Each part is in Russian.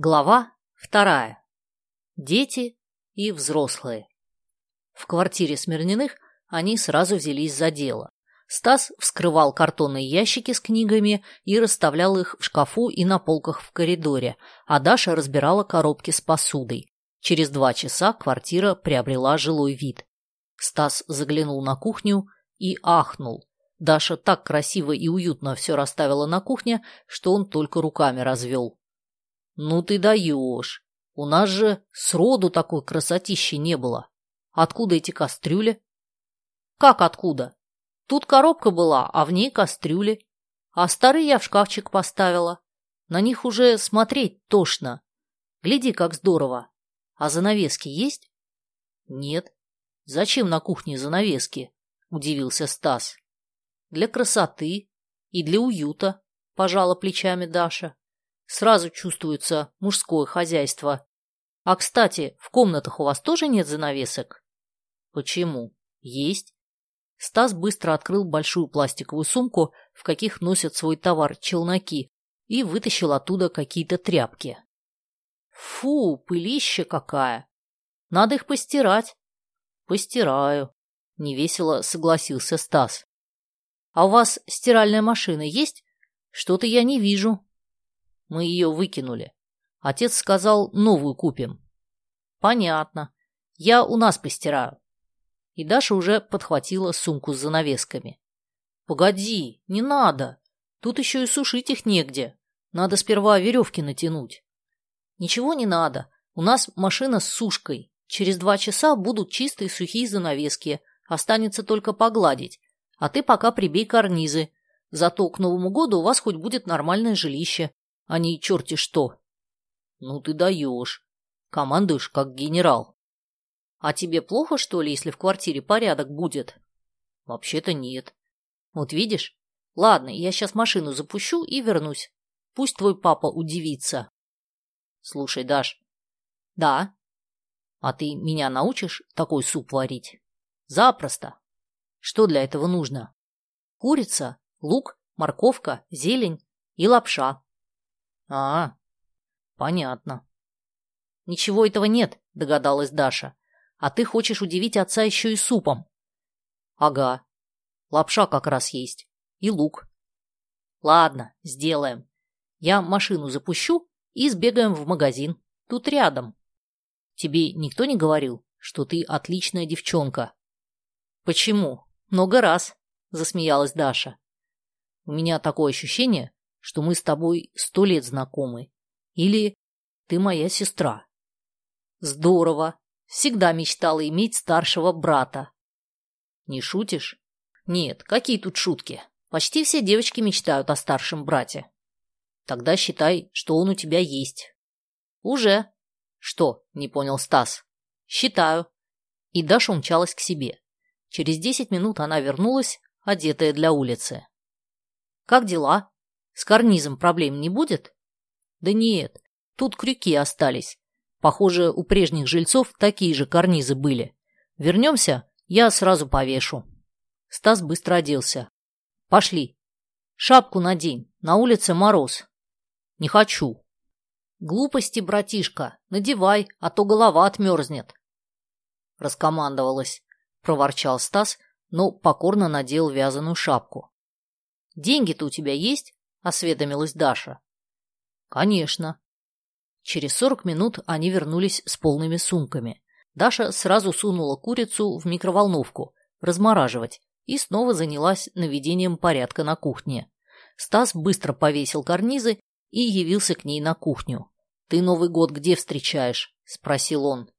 Глава вторая. Дети и взрослые. В квартире Смирниных они сразу взялись за дело. Стас вскрывал картонные ящики с книгами и расставлял их в шкафу и на полках в коридоре, а Даша разбирала коробки с посудой. Через два часа квартира приобрела жилой вид. Стас заглянул на кухню и ахнул. Даша так красиво и уютно все расставила на кухне, что он только руками развел. «Ну ты даешь! У нас же сроду такой красотищи не было. Откуда эти кастрюли?» «Как откуда? Тут коробка была, а в ней кастрюли. А старые я в шкафчик поставила. На них уже смотреть тошно. Гляди, как здорово. А занавески есть?» «Нет. Зачем на кухне занавески?» – удивился Стас. «Для красоты и для уюта», – пожала плечами Даша. Сразу чувствуется мужское хозяйство. А, кстати, в комнатах у вас тоже нет занавесок? Почему? Есть. Стас быстро открыл большую пластиковую сумку, в каких носят свой товар челноки, и вытащил оттуда какие-то тряпки. Фу, пылища какая! Надо их постирать. Постираю. Невесело согласился Стас. А у вас стиральная машина есть? Что-то я не вижу. Мы ее выкинули. Отец сказал, новую купим. Понятно. Я у нас постираю. И Даша уже подхватила сумку с занавесками. Погоди, не надо. Тут еще и сушить их негде. Надо сперва веревки натянуть. Ничего не надо. У нас машина с сушкой. Через два часа будут чистые сухие занавески. Останется только погладить. А ты пока прибей карнизы. Зато к Новому году у вас хоть будет нормальное жилище а не черти что. Ну ты даешь. Командуешь как генерал. А тебе плохо, что ли, если в квартире порядок будет? Вообще-то нет. Вот видишь? Ладно, я сейчас машину запущу и вернусь. Пусть твой папа удивится. Слушай, Даш. Да. А ты меня научишь такой суп варить? Запросто. Что для этого нужно? Курица, лук, морковка, зелень и лапша. А, понятно. Ничего этого нет, догадалась Даша. А ты хочешь удивить отца еще и супом. Ага. Лапша как раз есть. И лук. Ладно, сделаем. Я машину запущу и сбегаем в магазин. Тут рядом. Тебе никто не говорил, что ты отличная девчонка? Почему? Много раз, засмеялась Даша. У меня такое ощущение, что мы с тобой сто лет знакомы. Или ты моя сестра. Здорово. Всегда мечтала иметь старшего брата. Не шутишь? Нет, какие тут шутки? Почти все девочки мечтают о старшем брате. Тогда считай, что он у тебя есть. Уже. Что? Не понял Стас. Считаю. И Даша умчалась к себе. Через десять минут она вернулась, одетая для улицы. Как дела? С карнизом проблем не будет? Да нет, тут крюки остались. Похоже, у прежних жильцов такие же карнизы были. Вернемся, я сразу повешу. Стас быстро оделся. Пошли. Шапку надень, на улице мороз. Не хочу. Глупости, братишка, надевай, а то голова отмерзнет. Раскомандовалась, проворчал Стас, но покорно надел вязаную шапку. Деньги-то у тебя есть? — осведомилась Даша. «Конечно». Через сорок минут они вернулись с полными сумками. Даша сразу сунула курицу в микроволновку, размораживать, и снова занялась наведением порядка на кухне. Стас быстро повесил карнизы и явился к ней на кухню. «Ты Новый год где встречаешь?» — спросил он.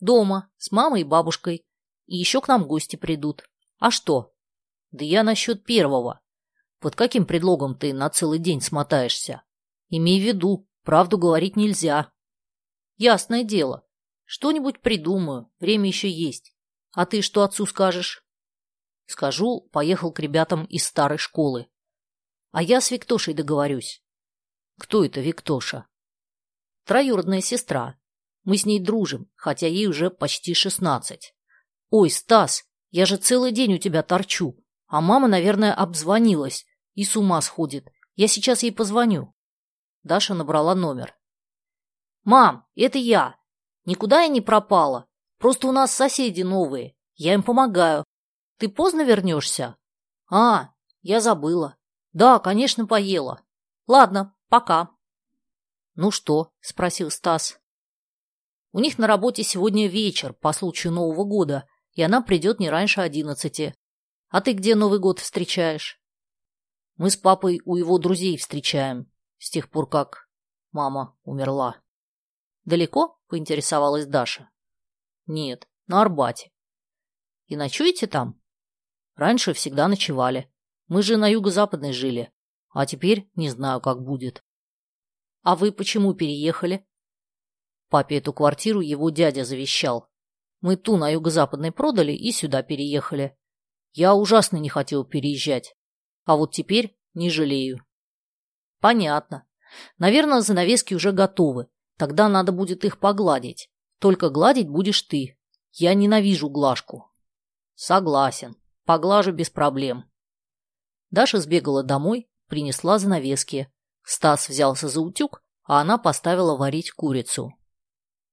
«Дома, с мамой и бабушкой. И еще к нам гости придут. А что?» «Да я насчет первого. Под каким предлогом ты на целый день смотаешься? Имей в виду, правду говорить нельзя. Ясное дело. Что-нибудь придумаю, время еще есть. А ты что отцу скажешь? Скажу, поехал к ребятам из старой школы. А я с Виктошей договорюсь. Кто это Виктоша? Троюродная сестра. Мы с ней дружим, хотя ей уже почти шестнадцать. Ой, Стас, я же целый день у тебя торчу, а мама, наверное, обзвонилась. И с ума сходит. Я сейчас ей позвоню. Даша набрала номер. «Мам, это я. Никуда я не пропала. Просто у нас соседи новые. Я им помогаю. Ты поздно вернешься?» «А, я забыла. Да, конечно, поела. Ладно, пока». «Ну что?» – спросил Стас. «У них на работе сегодня вечер по случаю Нового года, и она придет не раньше одиннадцати. А ты где Новый год встречаешь?» «Мы с папой у его друзей встречаем, с тех пор, как мама умерла». «Далеко?» – поинтересовалась Даша. «Нет, на Арбате». «И ночуете там?» «Раньше всегда ночевали. Мы же на юго-западной жили, а теперь не знаю, как будет». «А вы почему переехали?» Папе эту квартиру его дядя завещал. Мы ту на юго-западной продали и сюда переехали. Я ужасно не хотел переезжать. А вот теперь не жалею. Понятно. Наверное, занавески уже готовы. Тогда надо будет их погладить. Только гладить будешь ты. Я ненавижу глажку. Согласен. Поглажу без проблем. Даша сбегала домой, принесла занавески. Стас взялся за утюг, а она поставила варить курицу.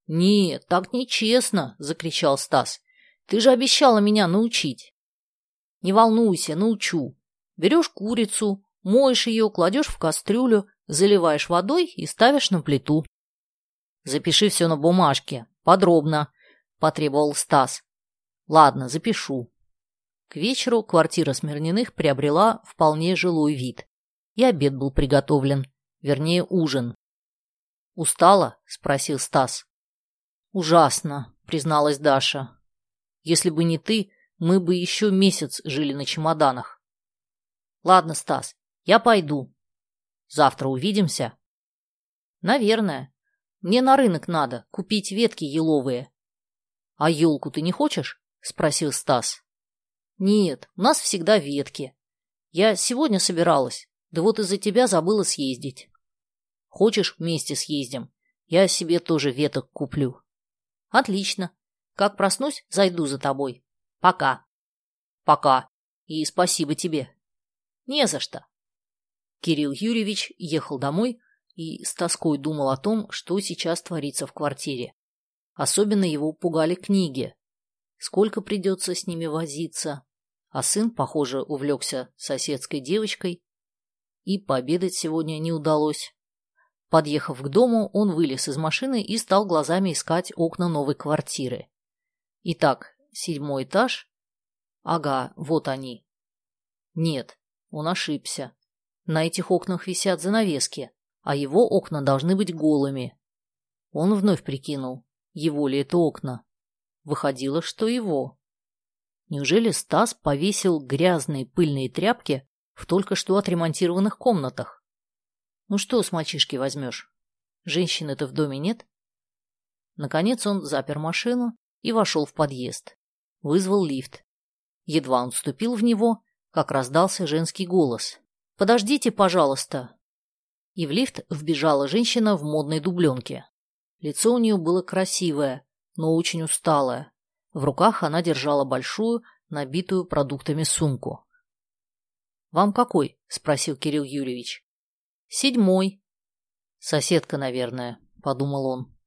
«Нет, так нечестно!» – закричал Стас. «Ты же обещала меня научить!» «Не волнуйся, научу. Берешь курицу, моешь ее, кладешь в кастрюлю, заливаешь водой и ставишь на плиту. Запиши все на бумажке, подробно, потребовал Стас. Ладно, запишу. К вечеру квартира Смирниных приобрела вполне жилой вид. И обед был приготовлен, вернее, ужин. «Устала?» – спросил Стас. «Ужасно», – призналась Даша. «Если бы не ты, мы бы еще месяц жили на чемоданах». «Ладно, Стас, я пойду. Завтра увидимся?» «Наверное. Мне на рынок надо, купить ветки еловые. — А елку ты не хочешь? — спросил Стас. — Нет, у нас всегда ветки. Я сегодня собиралась, да вот из-за тебя забыла съездить. Хочешь, вместе съездим? Я себе тоже веток куплю. — Отлично. Как проснусь, зайду за тобой. Пока. — Пока. И спасибо тебе. — Не за что. Кирилл Юрьевич ехал домой, и с тоской думал о том, что сейчас творится в квартире. Особенно его пугали книги. Сколько придется с ними возиться. А сын, похоже, увлекся соседской девочкой. И пообедать сегодня не удалось. Подъехав к дому, он вылез из машины и стал глазами искать окна новой квартиры. Итак, седьмой этаж. Ага, вот они. Нет, он ошибся. На этих окнах висят занавески а его окна должны быть голыми. Он вновь прикинул, его ли это окна. Выходило, что его. Неужели Стас повесил грязные пыльные тряпки в только что отремонтированных комнатах? Ну что с мальчишки возьмешь? Женщины-то в доме нет? Наконец он запер машину и вошел в подъезд. Вызвал лифт. Едва он вступил в него, как раздался женский голос. «Подождите, пожалуйста!» и в лифт вбежала женщина в модной дубленке. Лицо у нее было красивое, но очень усталое. В руках она держала большую, набитую продуктами сумку. «Вам какой?» – спросил Кирилл Юрьевич. «Седьмой». «Соседка, наверное», – подумал он.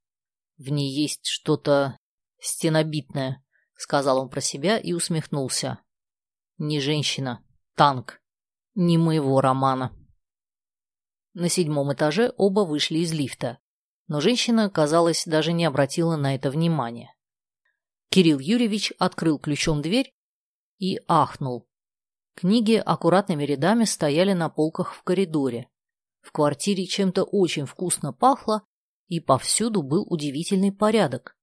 «В ней есть что-то стенобитное», – сказал он про себя и усмехнулся. «Не женщина, танк, не моего романа». На седьмом этаже оба вышли из лифта, но женщина, казалось, даже не обратила на это внимания. Кирилл Юрьевич открыл ключом дверь и ахнул. Книги аккуратными рядами стояли на полках в коридоре. В квартире чем-то очень вкусно пахло, и повсюду был удивительный порядок.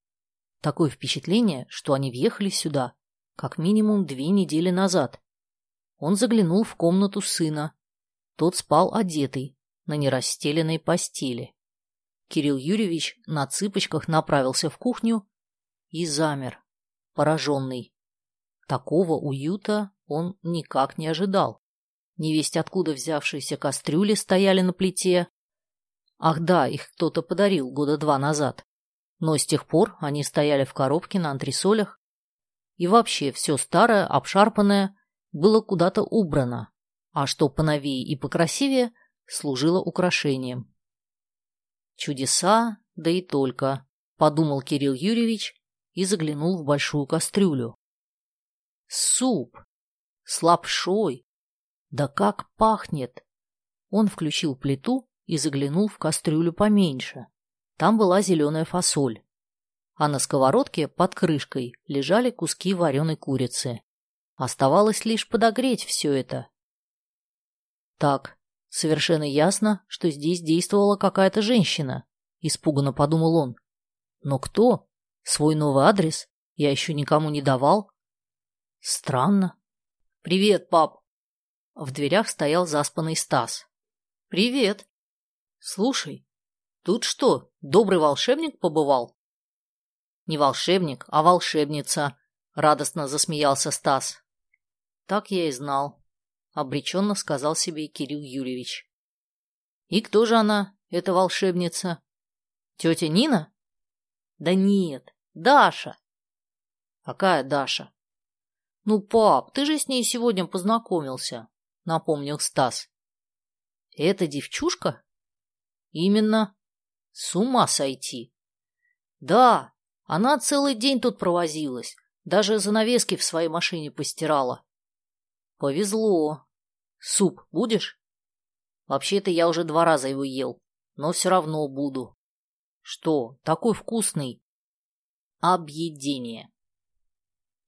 Такое впечатление, что они въехали сюда как минимум две недели назад. Он заглянул в комнату сына. Тот спал одетый, на нерастеленной постели. Кирилл Юрьевич на цыпочках направился в кухню и замер, пораженный. Такого уюта он никак не ожидал. Невесть откуда взявшиеся кастрюли стояли на плите. Ах да, их кто-то подарил года два назад. Но с тех пор они стояли в коробке на антресолях. И вообще все старое, обшарпанное, было куда-то убрано. А что поновее и покрасивее, служила украшением. Чудеса, да и только, подумал Кирилл Юрьевич и заглянул в большую кастрюлю. Суп! С лапшой! Да как пахнет! Он включил плиту и заглянул в кастрюлю поменьше. Там была зеленая фасоль. А на сковородке под крышкой лежали куски вареной курицы. Оставалось лишь подогреть все это. Так, совершенно ясно, что здесь действовала какая-то женщина, испуганно подумал он. Но кто? Свой новый адрес я еще никому не давал. Странно. Привет, пап. В дверях стоял заспанный Стас. Привет. Слушай, тут что, добрый волшебник побывал? Не волшебник, а волшебница, радостно засмеялся Стас. Так я и знал, обреченно сказал себе Кирилл Юрьевич. И кто же она, эта волшебница? Тетя Нина? Да нет, Даша. Какая Даша? Ну, пап, ты же с ней сегодня познакомился, напомнил Стас. Это девчушка? Именно. С ума сойти. Да, она целый день тут провозилась, даже занавески в своей машине постирала. Повезло. Суп будешь? Вообще-то я уже два раза его ел, но все равно буду. Что, такой вкусный? Объедение.